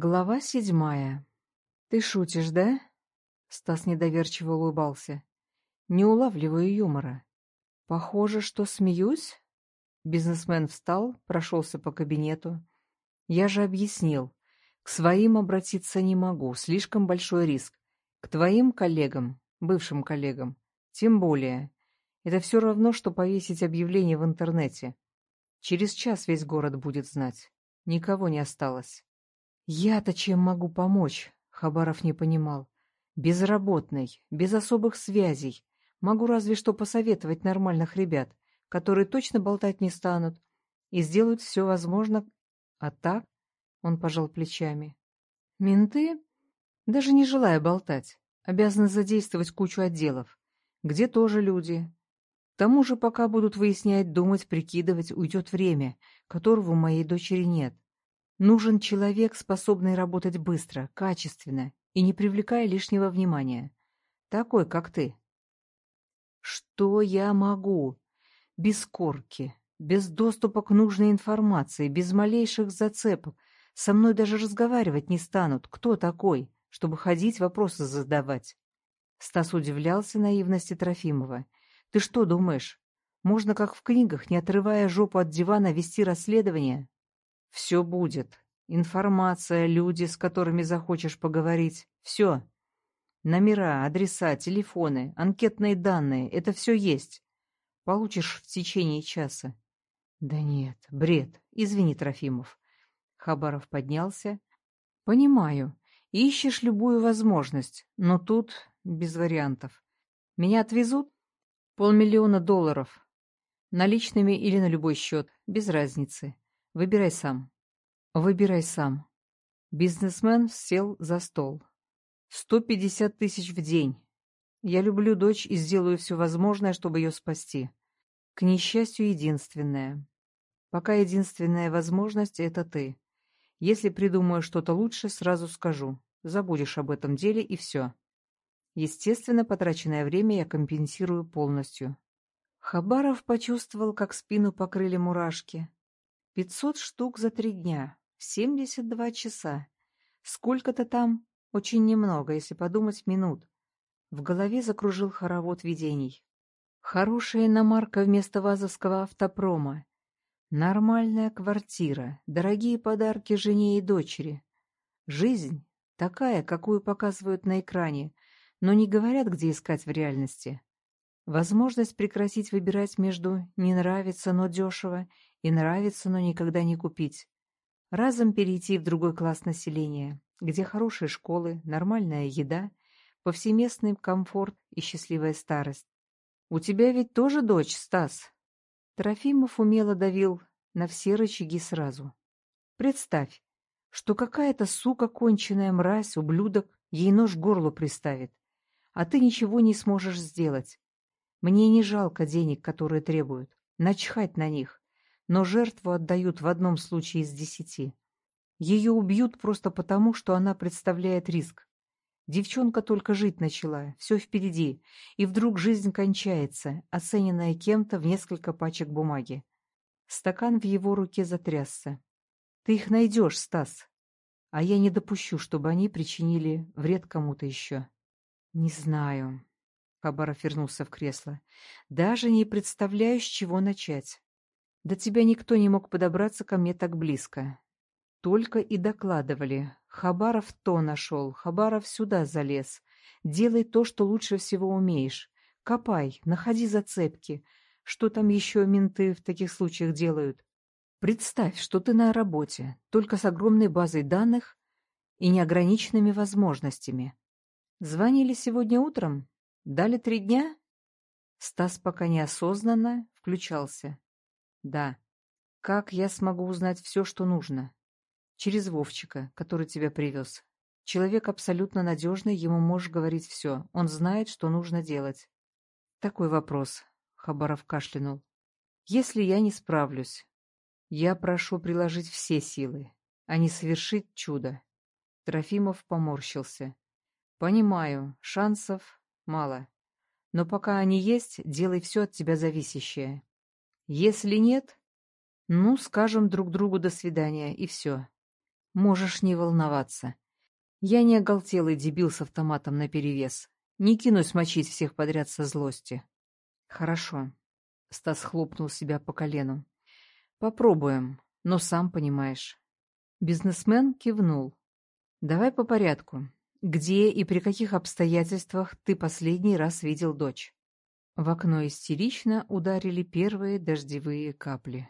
Глава седьмая. «Ты шутишь, да?» Стас недоверчиво улыбался. «Не улавливаю юмора. Похоже, что смеюсь?» Бизнесмен встал, прошелся по кабинету. «Я же объяснил. К своим обратиться не могу, слишком большой риск. К твоим коллегам, бывшим коллегам, тем более. Это все равно, что повесить объявление в интернете. Через час весь город будет знать. Никого не осталось». «Я-то чем могу помочь?» — Хабаров не понимал. «Безработный, без особых связей. Могу разве что посоветовать нормальных ребят, которые точно болтать не станут и сделают все возможно. А так?» — он пожал плечами. «Менты, даже не желая болтать, обязаны задействовать кучу отделов, где тоже люди. К тому же, пока будут выяснять, думать, прикидывать, уйдет время, которого у моей дочери нет. Нужен человек, способный работать быстро, качественно и не привлекая лишнего внимания. Такой, как ты. Что я могу? Без корки, без доступа к нужной информации, без малейших зацепок. Со мной даже разговаривать не станут. Кто такой, чтобы ходить вопросы задавать? Стас удивлялся наивности Трофимова. Ты что думаешь, можно, как в книгах, не отрывая жопу от дивана, вести расследование? Все будет. Информация, люди, с которыми захочешь поговорить. Все. Номера, адреса, телефоны, анкетные данные — это все есть. Получишь в течение часа. Да нет, бред. Извини, Трофимов. Хабаров поднялся. Понимаю. Ищешь любую возможность, но тут без вариантов. Меня отвезут? Полмиллиона долларов. Наличными или на любой счет, без разницы. Выбирай сам. Выбирай сам. Бизнесмен сел за стол. Сто пятьдесят тысяч в день. Я люблю дочь и сделаю все возможное, чтобы ее спасти. К несчастью, единственное. Пока единственная возможность — это ты. Если придумаю что-то лучше, сразу скажу. Забудешь об этом деле и все. Естественно, потраченное время я компенсирую полностью. Хабаров почувствовал, как спину покрыли мурашки. Пятьсот штук за три дня. Семьдесят два часа. Сколько-то там? Очень немного, если подумать, минут. В голове закружил хоровод видений. Хорошая иномарка вместо вазовского автопрома. Нормальная квартира, дорогие подарки жене и дочери. Жизнь такая, какую показывают на экране, но не говорят, где искать в реальности. Возможность прекратить выбирать между «не нравится, но дешево» и «нравится, но никогда не купить». Разом перейти в другой класс населения, где хорошие школы, нормальная еда, повсеместный комфорт и счастливая старость. «У тебя ведь тоже дочь, Стас?» Трофимов умело давил на все рычаги сразу. «Представь, что какая-то сука, конченая мразь, ублюдок, ей нож к горлу приставит, а ты ничего не сможешь сделать. Мне не жалко денег, которые требуют, начхать на них, но жертву отдают в одном случае из десяти. Ее убьют просто потому, что она представляет риск. Девчонка только жить начала, все впереди, и вдруг жизнь кончается, оцененная кем-то в несколько пачек бумаги. Стакан в его руке затрясся. «Ты их найдешь, Стас, а я не допущу, чтобы они причинили вред кому-то еще». «Не знаю», Хабаров вернулся в кресло. «Даже не представляю, с чего начать. До тебя никто не мог подобраться ко мне так близко. Только и докладывали. Хабаров то нашел, Хабаров сюда залез. Делай то, что лучше всего умеешь. Копай, находи зацепки. Что там еще менты в таких случаях делают? Представь, что ты на работе, только с огромной базой данных и неограниченными возможностями. Звонили сегодня утром? Дали три дня? Стас пока неосознанно включался. Да. Как я смогу узнать все, что нужно? Через Вовчика, который тебя привез. Человек абсолютно надежный, ему можешь говорить все. Он знает, что нужно делать. Такой вопрос. Хабаров кашлянул. Если я не справлюсь, я прошу приложить все силы, а не совершить чудо. Трофимов поморщился. Понимаю, шансов мало. Но пока они есть, делай все от тебя зависящее. Если нет, ну, скажем друг другу до свидания, и все. Можешь не волноваться. Я не оголтелый дебил с автоматом наперевес. Не кинусь мочить всех подряд со злости. Хорошо. Стас хлопнул себя по колену. Попробуем, но сам понимаешь. Бизнесмен кивнул. Давай по порядку. Где и при каких обстоятельствах ты последний раз видел дочь? В окно истерично ударили первые дождевые капли.